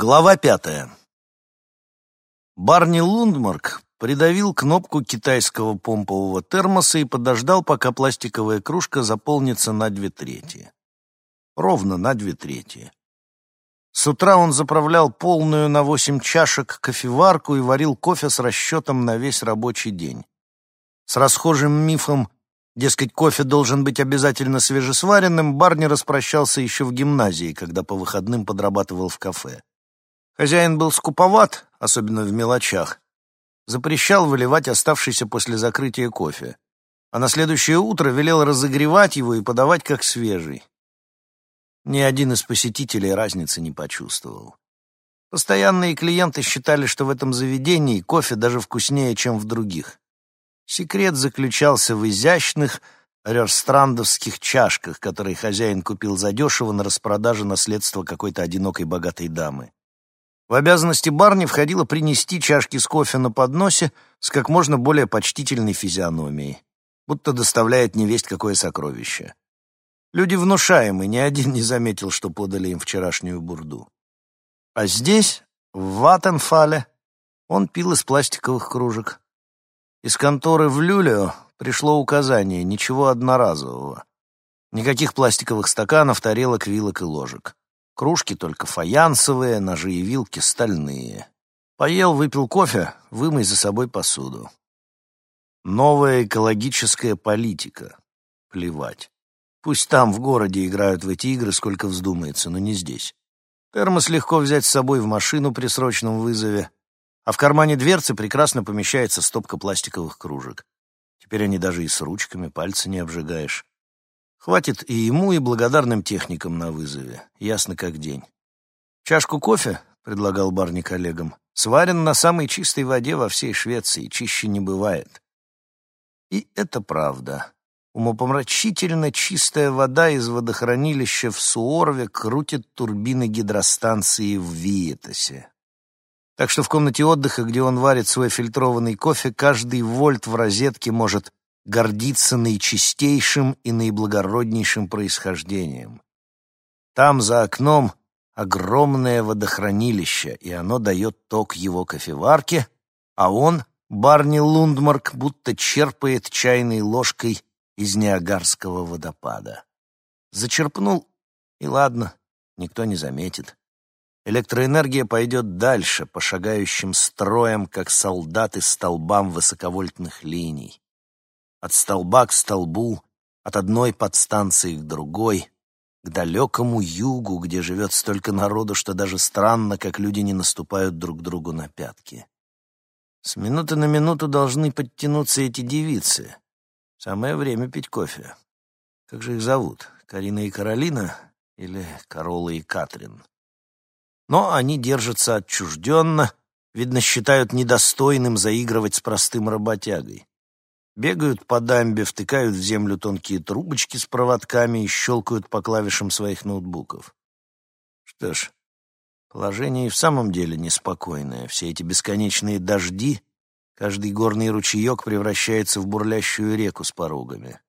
Глава пятая. Барни Лундмарк придавил кнопку китайского помпового термоса и подождал, пока пластиковая кружка заполнится на две трети. Ровно на две трети. С утра он заправлял полную на восемь чашек кофеварку и варил кофе с расчетом на весь рабочий день. С расхожим мифом, дескать, кофе должен быть обязательно свежесваренным, Барни распрощался еще в гимназии, когда по выходным подрабатывал в кафе. Хозяин был скуповат, особенно в мелочах. Запрещал выливать оставшийся после закрытия кофе. А на следующее утро велел разогревать его и подавать как свежий. Ни один из посетителей разницы не почувствовал. Постоянные клиенты считали, что в этом заведении кофе даже вкуснее, чем в других. Секрет заключался в изящных рерстрандовских чашках, которые хозяин купил задешево на распродаже наследства какой-то одинокой богатой дамы. В обязанности барни входило принести чашки с кофе на подносе с как можно более почтительной физиономией, будто доставляет невесть какое сокровище. Люди внушаемы, ни один не заметил, что подали им вчерашнюю бурду. А здесь, в Ваттенфале, он пил из пластиковых кружек. Из конторы в Люлео пришло указание ничего одноразового. Никаких пластиковых стаканов, тарелок, вилок и ложек. Кружки только фаянсовые, ножи и вилки стальные. Поел, выпил кофе, вымой за собой посуду. Новая экологическая политика. Плевать. Пусть там, в городе, играют в эти игры, сколько вздумается, но не здесь. Термос легко взять с собой в машину при срочном вызове, а в кармане дверцы прекрасно помещается стопка пластиковых кружек. Теперь они даже и с ручками, пальцы не обжигаешь. Хватит и ему, и благодарным техникам на вызове. Ясно как день. «Чашку кофе?» — предлагал Барни коллегам. «Сварен на самой чистой воде во всей Швеции. Чище не бывает». И это правда. Умопомрачительно чистая вода из водохранилища в Суорве крутит турбины гидростанции в Виетосе. Так что в комнате отдыха, где он варит свой фильтрованный кофе, каждый вольт в розетке может гордиться наичистейшим и наиблагороднейшим происхождением. Там, за окном, огромное водохранилище, и оно дает ток его кофеварке, а он, Барни Лундмарк, будто черпает чайной ложкой из Ниагарского водопада. Зачерпнул, и ладно, никто не заметит. Электроэнергия пойдет дальше, по шагающим строям, как солдаты столбам высоковольтных линий от столба к столбу, от одной подстанции к другой, к далекому югу, где живет столько народу, что даже странно, как люди не наступают друг другу на пятки. С минуты на минуту должны подтянуться эти девицы. Самое время пить кофе. Как же их зовут? Карина и Каролина? Или Карола и Катрин? Но они держатся отчужденно, видно, считают недостойным заигрывать с простым работягой. Бегают по дамбе, втыкают в землю тонкие трубочки с проводками и щелкают по клавишам своих ноутбуков. Что ж, положение и в самом деле неспокойное. Все эти бесконечные дожди, каждый горный ручеек превращается в бурлящую реку с порогами.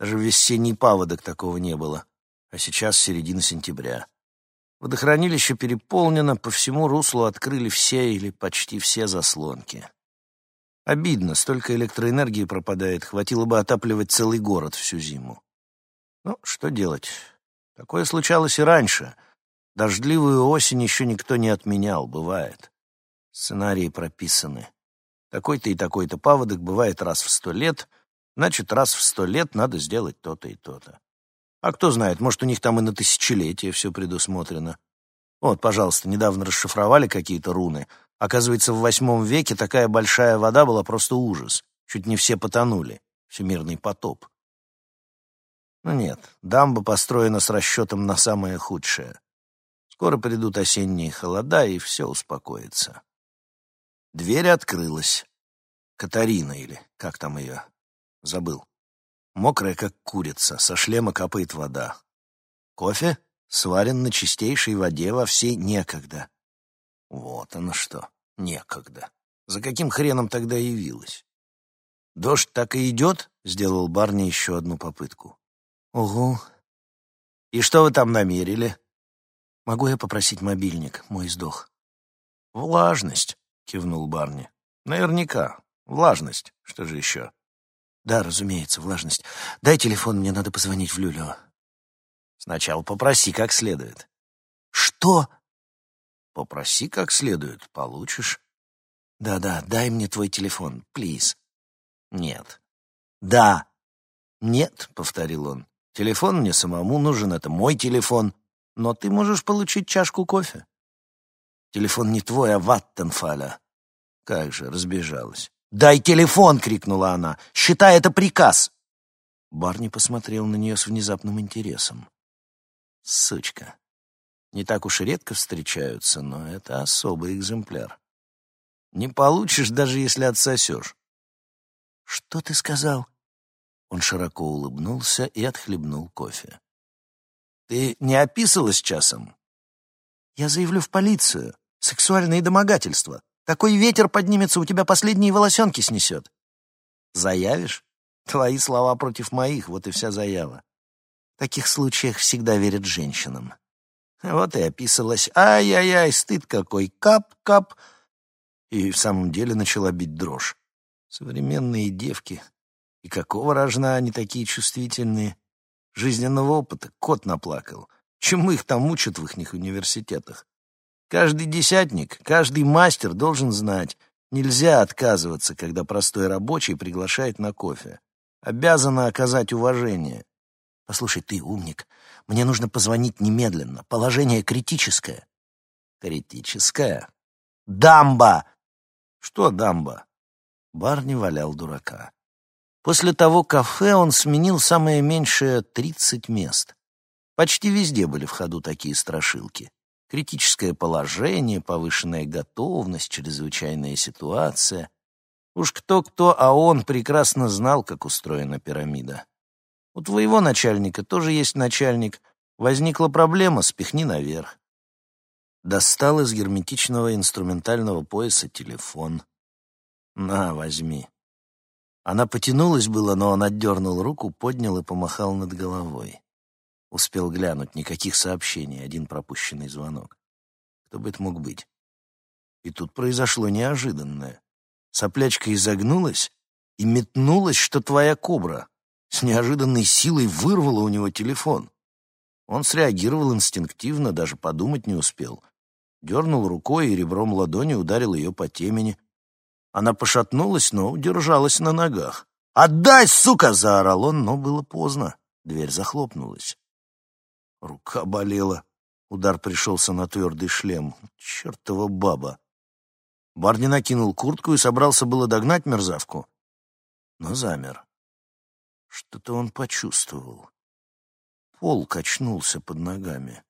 Даже в весенний паводок такого не было, а сейчас середина сентября. Водохранилище переполнено, по всему руслу открыли все или почти все заслонки. Обидно, столько электроэнергии пропадает, хватило бы отапливать целый город всю зиму. Ну, что делать? Такое случалось и раньше. Дождливую осень еще никто не отменял, бывает. Сценарии прописаны. Такой-то и такой-то паводок бывает раз в сто лет, значит, раз в сто лет надо сделать то-то и то-то. А кто знает, может, у них там и на тысячелетие все предусмотрено. Вот, пожалуйста, недавно расшифровали какие-то руны, Оказывается, в восьмом веке такая большая вода была просто ужас. Чуть не все потонули. Всемирный потоп. Но ну нет, дамба построена с расчетом на самое худшее. Скоро придут осенние холода, и все успокоится. Дверь открылась. Катарина или как там ее? Забыл. Мокрая, как курица, со шлема капает вода. Кофе сварен на чистейшей воде во всей некогда. Вот оно что, некогда. За каким хреном тогда явилась? «Дождь так и идет?» — сделал Барни еще одну попытку. «Угу. И что вы там намерили?» Могу я попросить мобильник? Мой сдох. Влажность, кивнул Барни. Наверняка. Влажность. Что же еще? Да, разумеется, влажность. Дай телефон, мне надо позвонить в Люлю. Сначала попроси как следует. Что? Попроси как следует, получишь. Да-да, дай мне твой телефон, плиз. Нет. Да. Нет, повторил он. Телефон мне самому нужен, это мой телефон. Но ты можешь получить чашку кофе. Телефон не твой, а Ваттенфаля. Как же, разбежалась. «Дай телефон!» — крикнула она. «Считай это приказ!» Барни посмотрел на нее с внезапным интересом. «Сучка. Не так уж и редко встречаются, но это особый экземпляр. Не получишь, даже если отсосешь». «Что ты сказал?» Он широко улыбнулся и отхлебнул кофе. «Ты не описалась часом?» «Я заявлю в полицию. Сексуальные домогательства. Такой ветер поднимется, у тебя последние волосенки снесет. Заявишь? Твои слова против моих, вот и вся заява. В таких случаях всегда верят женщинам. Вот и описалась. Ай-яй-яй, стыд какой. Кап-кап. И в самом деле начала бить дрожь. Современные девки. И какого рожна они такие чувствительные? Жизненного опыта кот наплакал. Чему их там учат в их университетах? Каждый десятник, каждый мастер должен знать, нельзя отказываться, когда простой рабочий приглашает на кофе. Обязана оказать уважение. Послушай, ты умник. Мне нужно позвонить немедленно. Положение критическое. Критическое? Дамба! Что дамба? Барни валял дурака. После того кафе он сменил самое меньшее тридцать мест. Почти везде были в ходу такие страшилки критическое положение, повышенная готовность, чрезвычайная ситуация. Уж кто-кто, а он прекрасно знал, как устроена пирамида. У твоего начальника тоже есть начальник. Возникла проблема, спихни наверх. Достал из герметичного инструментального пояса телефон. «На, возьми». Она потянулась было, но он отдернул руку, поднял и помахал над головой. Успел глянуть, никаких сообщений, один пропущенный звонок. Кто бы это мог быть? И тут произошло неожиданное. Соплячка изогнулась и метнулась, что твоя кобра. С неожиданной силой вырвала у него телефон. Он среагировал инстинктивно, даже подумать не успел. Дернул рукой и ребром ладони ударил ее по темени. Она пошатнулась, но удержалась на ногах. «Отдай, сука!» — заорал он, но было поздно. Дверь захлопнулась. Рука болела. Удар пришелся на твердый шлем. Чертова баба. Барни накинул куртку и собрался было догнать мерзавку, но замер. Что-то он почувствовал. Пол качнулся под ногами.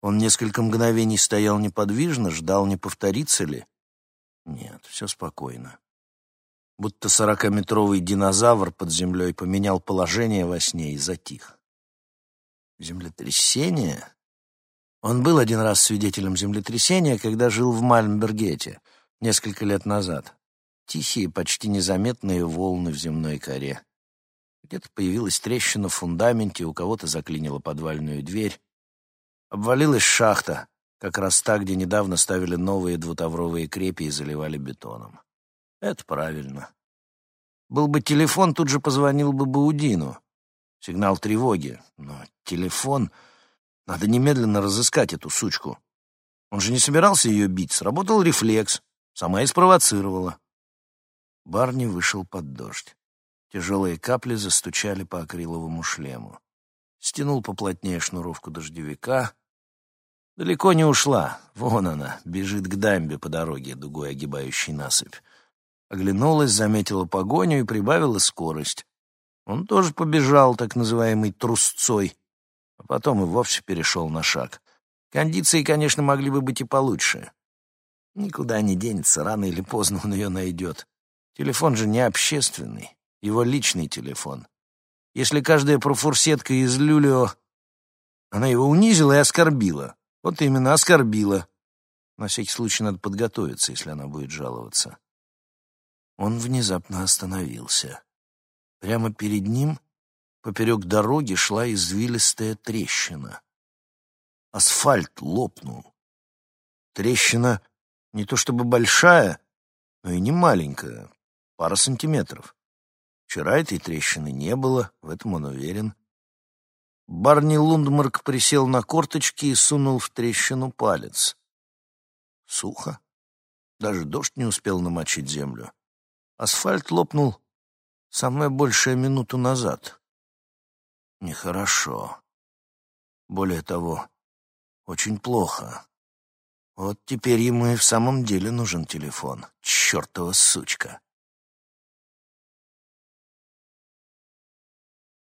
Он несколько мгновений стоял неподвижно, ждал, не повторится ли. Нет, все спокойно. Будто сорокаметровый динозавр под землей поменял положение во сне и затих. Землетрясение? Он был один раз свидетелем землетрясения, когда жил в Мальмбергете несколько лет назад. Тихие, почти незаметные волны в земной коре. Где-то появилась трещина в фундаменте, у кого-то заклинила подвальную дверь. Обвалилась шахта, как раз та, где недавно ставили новые двутавровые крепи и заливали бетоном. Это правильно. Был бы телефон, тут же позвонил бы Баудину. Сигнал тревоги. Но телефон... Надо немедленно разыскать эту сучку. Он же не собирался ее бить. Сработал рефлекс. Сама и спровоцировала. Барни вышел под дождь. Тяжелые капли застучали по акриловому шлему. Стянул поплотнее шнуровку дождевика. Далеко не ушла. Вон она, бежит к дамбе по дороге, дугой огибающей насыпь. Оглянулась, заметила погоню и прибавила скорость. Он тоже побежал, так называемый трусцой, а потом и вовсе перешел на шаг. Кондиции, конечно, могли бы быть и получше. Никуда не денется, рано или поздно он ее найдет. Телефон же не общественный, его личный телефон. Если каждая профурсетка из Люлио... Она его унизила и оскорбила. Вот именно, оскорбила. На всякий случай надо подготовиться, если она будет жаловаться. Он внезапно остановился. Прямо перед ним, поперек дороги, шла извилистая трещина. Асфальт лопнул. Трещина не то чтобы большая, но и не маленькая, пара сантиметров. Вчера этой трещины не было, в этом он уверен. Барни Лундмарк присел на корточки и сунул в трещину палец. Сухо. Даже дождь не успел намочить землю. Асфальт лопнул самое большее минуту назад. Нехорошо. Более того, очень плохо. Вот теперь ему и в самом деле нужен телефон. Чёртова сучка.